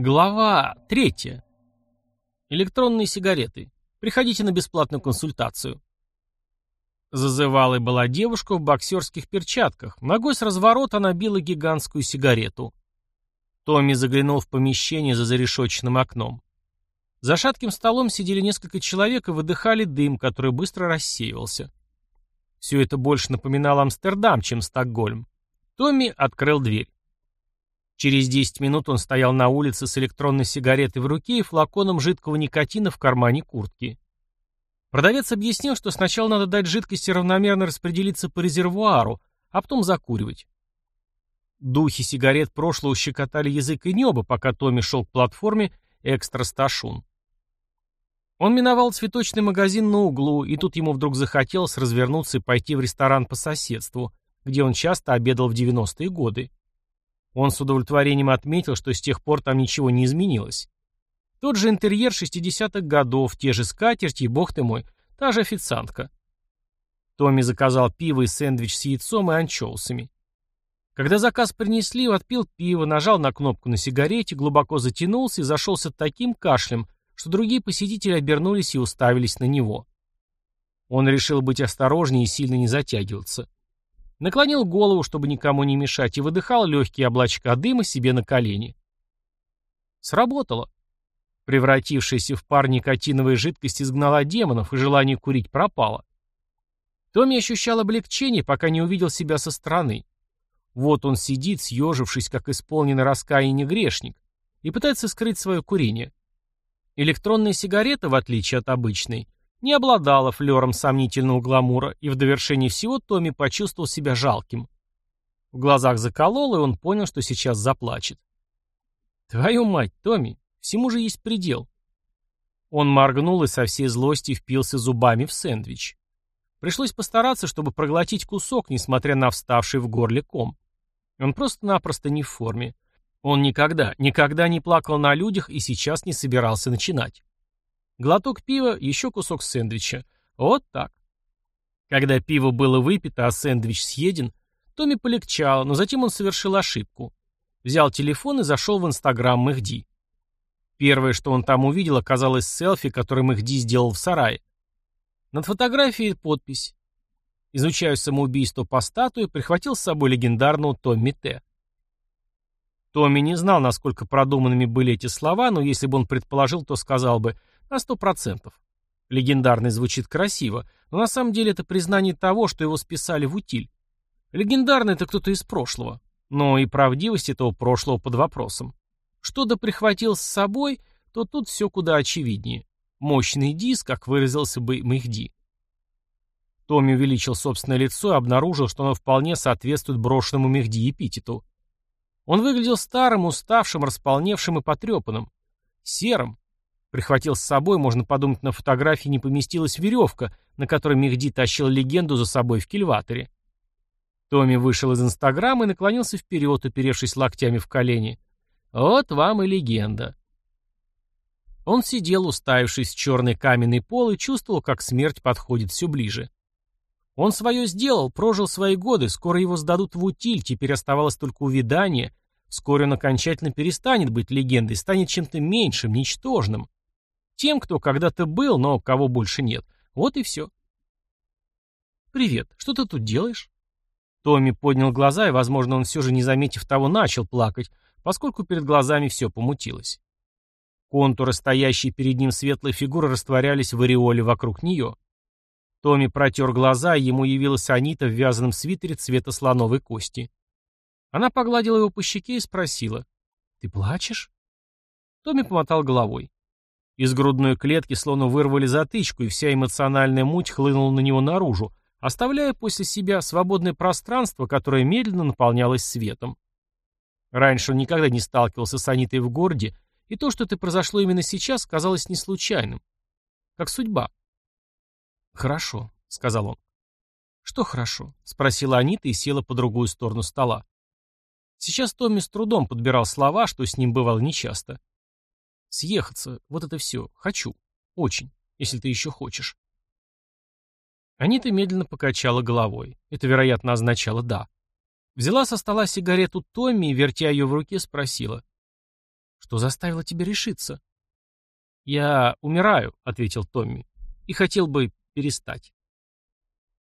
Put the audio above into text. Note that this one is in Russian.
Глава третья. Электронные сигареты. Приходите на бесплатную консультацию. Зазывалой была девушка в боксерских перчатках. Ногой с разворота она била гигантскую сигарету. Томми заглянул в помещение за зарешоченным окном. За шатким столом сидели несколько человек и выдыхали дым, который быстро рассеивался. Все это больше напоминало Амстердам, чем Стокгольм. Томми открыл дверь. Через 10 минут он стоял на улице с электронной сигаретой в руке и флаконом жидкого никотина в кармане куртки. Продавец объяснил, что сначала надо дать жидкости равномерно распределиться по резервуару, а потом закуривать. Духи сигарет прошлого щекотали язык и небо, пока Томми шел к платформе «Экстра Сташун». Он миновал цветочный магазин на углу, и тут ему вдруг захотелось развернуться и пойти в ресторан по соседству, где он часто обедал в 90-е годы. Он с удовлетворением отметил, что с тех пор там ничего не изменилось. Тот же интерьер 60-х годов, те же скатерти бог ты мой, та же официантка. Томми заказал пиво и сэндвич с яйцом и анчоусами. Когда заказ принесли, отпил пиво, нажал на кнопку на сигарете, глубоко затянулся и зашелся таким кашлем, что другие посетители обернулись и уставились на него. Он решил быть осторожнее и сильно не затягиваться. Наклонил голову, чтобы никому не мешать, и выдыхал легкие облачка дыма себе на колени. Сработало. Превратившаяся в пар никотиновая жидкость изгнала демонов, и желание курить пропало. Томми ощущал облегчение, пока не увидел себя со стороны. Вот он сидит, съежившись, как исполненный раскаяние грешник, и пытается скрыть свое курение. Электронная сигарета, в отличие от обычной, не обладала флером сомнительного гламура, и в довершении всего Томми почувствовал себя жалким. В глазах закололо, и он понял, что сейчас заплачет. «Твою мать, Томми, всему же есть предел». Он моргнул и со всей злости впился зубами в сэндвич. Пришлось постараться, чтобы проглотить кусок, несмотря на вставший в горле ком. Он просто-напросто не в форме. Он никогда, никогда не плакал на людях и сейчас не собирался начинать. Глоток пива, еще кусок сэндвича. Вот так. Когда пиво было выпито, а сэндвич съеден, Томми полегчало, но затем он совершил ошибку. Взял телефон и зашел в инстаграм Мехди. Первое, что он там увидел, оказалось селфи, которое Мехди сделал в сарае. Над фотографией подпись. Изучаю самоубийство по статуе, прихватил с собой легендарного Томми Т. Томми не знал, насколько продуманными были эти слова, но если бы он предположил, то сказал бы «на сто процентов». Легендарный звучит красиво, но на самом деле это признание того, что его списали в утиль. Легендарный — это кто-то из прошлого. Но и правдивость этого прошлого под вопросом. Что да прихватил с собой, то тут все куда очевиднее. Мощный диск, как выразился бы Мехди. Томми увеличил собственное лицо и обнаружил, что оно вполне соответствует брошенному Мехди эпитету. Он выглядел старым, уставшим, располневшим и потрепанным. Серым. Прихватил с собой, можно подумать, на фотографии не поместилась веревка, на которой Мехди тащил легенду за собой в кильваторе. Томми вышел из Инстаграма и наклонился вперед, уперевшись локтями в колени. Вот вам и легенда. Он сидел, уставившись в черный каменный пол, и чувствовал, как смерть подходит все ближе. Он свое сделал, прожил свои годы, скоро его сдадут в утиль, теперь оставалось только увядание. Вскоре он окончательно перестанет быть легендой, станет чем-то меньшим, ничтожным. Тем, кто когда-то был, но кого больше нет. Вот и все. «Привет, что ты тут делаешь?» Томми поднял глаза, и, возможно, он все же, не заметив того, начал плакать, поскольку перед глазами все помутилось. Контуры, стоящие перед ним светлой фигуры, растворялись в ореоле вокруг нее. Томми протер глаза, и ему явилась Анита в вязаном свитере цвета слоновой кости. Она погладила его по щеке и спросила. «Ты плачешь?» Томми помотал головой. Из грудной клетки словно вырвали затычку, и вся эмоциональная муть хлынула на него наружу, оставляя после себя свободное пространство, которое медленно наполнялось светом. Раньше он никогда не сталкивался с Анитой в городе, и то, что это произошло именно сейчас, казалось не случайным. Как судьба. «Хорошо», — сказал он. «Что хорошо?» — спросила Анита и села по другую сторону стола. Сейчас Томми с трудом подбирал слова, что с ним бывало нечасто. «Съехаться, вот это все. Хочу. Очень. Если ты еще хочешь». Анита медленно покачала головой. Это, вероятно, означало «да». Взяла со стола сигарету Томми и, вертя ее в руке, спросила. Что заставило тебя решиться? «Я умираю», — ответил Томми, — «и хотел бы перестать».